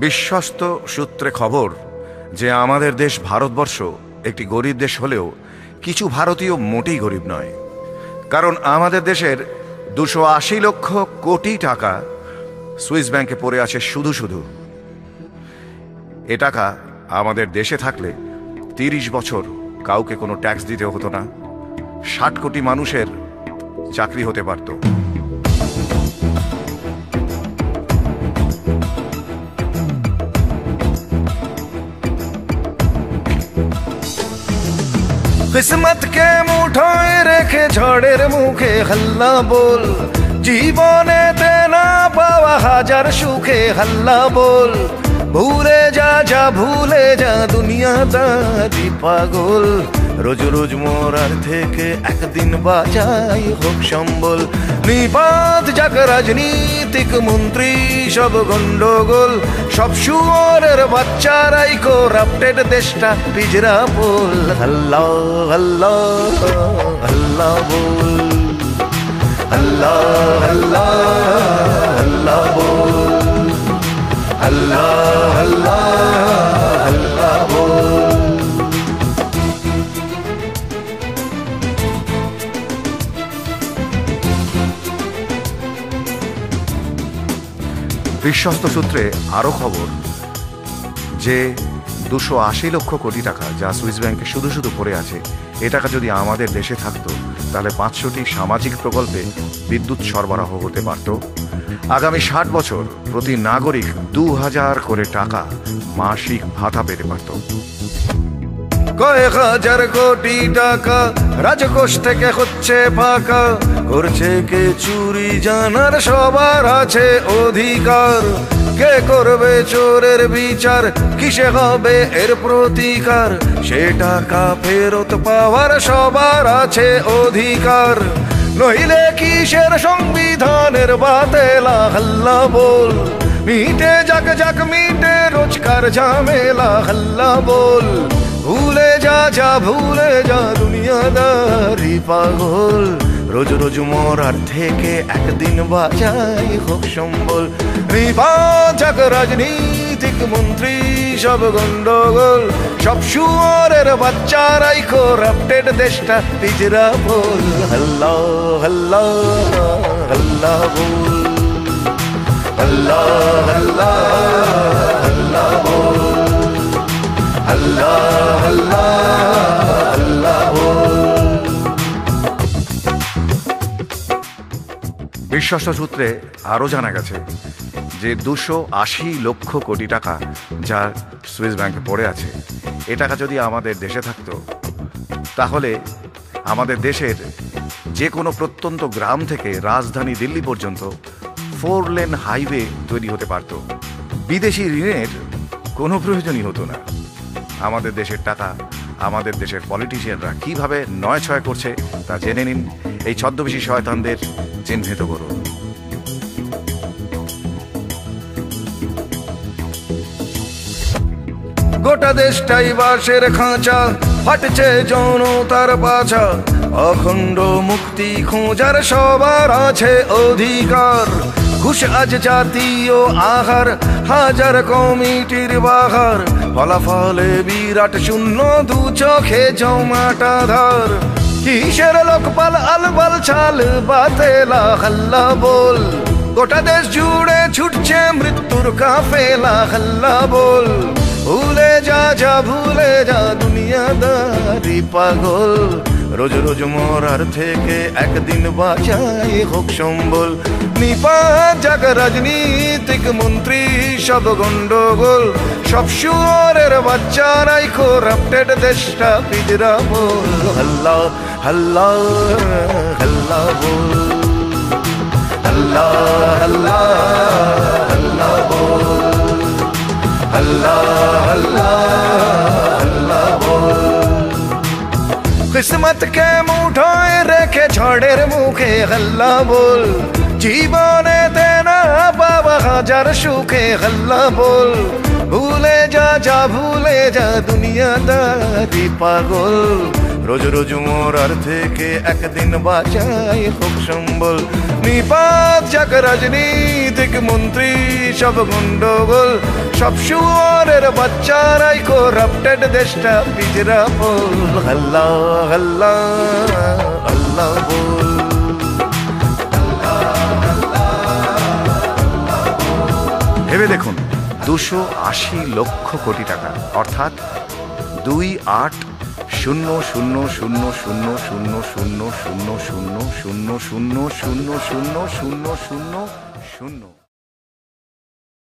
বিশ্বস্ত সূত্রে খবর যে আমাদের দেশ ভারতবর্ষ একটি গরিব দেশ হলেও কিছু ভারতীয় মোটেই গরিব নয়। কারণ আমাদের দেশের দুশো আশি লক্ষ কোটি টাকা সুইস ব্যাংকে পড়ে আছে শুধু শুধু। এ টাকা আমাদের দেশে থাকলে তিরিশ বছর কাউকে কোনো ট্যাক্স দিতে হতো না। ষাট কোটি মানুষের চাকরি হতে পারত। কিসমতকে মুঠোয় রেখে ঝড়ের মুখে হাল্লা বল জীবনে না পাওয়া হাজার সুখে হাল্লা বল ভুলে যা যা ভুলে যা দুনিয়াদারি পাগল রোজ রোজ মরার থেকে একদিন বাঁচাই হোক সম্বল। নিপাত যাক রাজনীতিক মন্ত্রী, সব গন্ডগোল, সব শুয়ারের বাচ্চারাই করাপ্টেড দেশটা, পিজরা বল। আল্লাহ আল্লাহ আল্লাহ বল। আল্লাহ আল্লাহ আল্লাহ বল। বিশ্বস্ত সূত্রে আরও খবর যে দুশো আশি লক্ষ কোটি টাকা যা সুইস ব্যাংকে শুধু শুধু পড়ে আছে, এ টাকা যদি আমাদের দেশে থাকতো, তাহলে পাঁচশোটি সামাজিক প্রকল্পে বিদ্যুৎ সরবরাহ হতে পারত। আগামী ষাট বছর প্রতি নাগরিক দু হাজার করে টাকা মাসিক ভাতা পেতে পারত। কয়েক হাজার কোটি টাকা। রাজকোষ থেকে হচ্ছে ফাঁকা। করছে কে চুরি জানার সবার আছে অধিকার। কে করবে চোরের বিচার? কিসে হবে এর প্রতিকার? সে টাকা ফেরত পাওয়ার সবার আছে অধিকার। নইলে কিসের সংবিধানের বাতেলা হাল্লা বল? মিটে যাক যাক মিটে রোজকার ঝামেলা হাল্লা বল। যা ভুলে যা দুনিয়াদারি পাগল। রোজ রোজ মরার থেকে একদিন বাঁচাই হোক সম্বল। যাক রাজনীতিক মন্ত্রী, সব গন্ডগোল। সব শুয়ারের বাচ্চারাই করাপ্টেড দেশটা পিজরা বল হল্লা হল্লা হল্লা বল। আল্লাহ আল্লাহ। বিশ্বস্ত সূত্রে আরও জানা গেছে যে দুশো আশি লক্ষ কোটি টাকা যা সুইস ব্যাংকে পড়ে আছে, এ টাকা যদি আমাদের দেশে থাকতো, তাহলে আমাদের দেশের যে কোনো প্রত্যন্ত গ্রাম থেকে রাজধানী দিল্লি পর্যন্ত ফোর লেন হাইওয়ে তৈরি হতে পারত। বিদেশি ঋণের কোনো প্রয়োজনই হতো না। আমাদের দেশের টাকা, আমাদের দেশের পলিটিশিয়ানরা কীভাবে নয় ছয় করছে তা জেনে নিন। এই ছদ্মবেশী শয়তানদের চিহ্নিত করুন। গোটা দেশটাই বাসের খাঁচা। ফাটছে জনতার পাছা অখণ্ড মুক্তি খোঁজার সবার আছে অধিকার। ঘুষ আজ জাতীয় আহার, হাজার কমিটির বাহার। ফলাফলে বিরাট শূন্য দু চোখে জমাটা ধার কিসের লোকপাল, আলবাল ছাল, বাতেলা, হাল্লা, বল। গোটা দেশ জুড়ে ছুটছে মৃত্যুর কাফেলা, হাল্লা, বল। ভুলে যা যা ভুলে যা, দুনিয়াদারি পাগল। রোজ রোজ মরার থেকে একদিন বাঁচাই হোক সম্বল। নিপাত যাক রাজনীতিক মন্ত্রী, সব গন্ডগোল। সব শুয়ারের বাচ্চারাই করাপ্টেড দেশটা পিজরা বল হাল্লা হাল্লা হাল্লা বল। আল্লাহ আল্লাহ কিসমত কে মুঠোয় রেখে ঝড়ের মুখে হল্লা বল জীবনে তেনা বাবা হাজার সুখে হল্লা বল ভুলে যা যা ভুলে যা দুনিয়াদারি পাগল রোজ রোজ মরার থেকে একদিন বাঁচাই হোক সম্বল নিপাত যাক রাজনীতিক মন্ত্রী সব গন্ডগোল সব শুয়ারের বাচ্চারাই করাপ্টেড দেশটা পিজরা বল হল্লা হল্লা আল্লাহ বল ভেবে দেখুন দুশো আশি লক্ষ কোটি টাকা অর্থাৎ দুই আট শূন্য শূন্য শূন্য শূন্য শূন্য শূন্য শূন্য শূন্য শূন্য শূন্য শূন্য শূন্য শূন্য শূন্য শূন্য।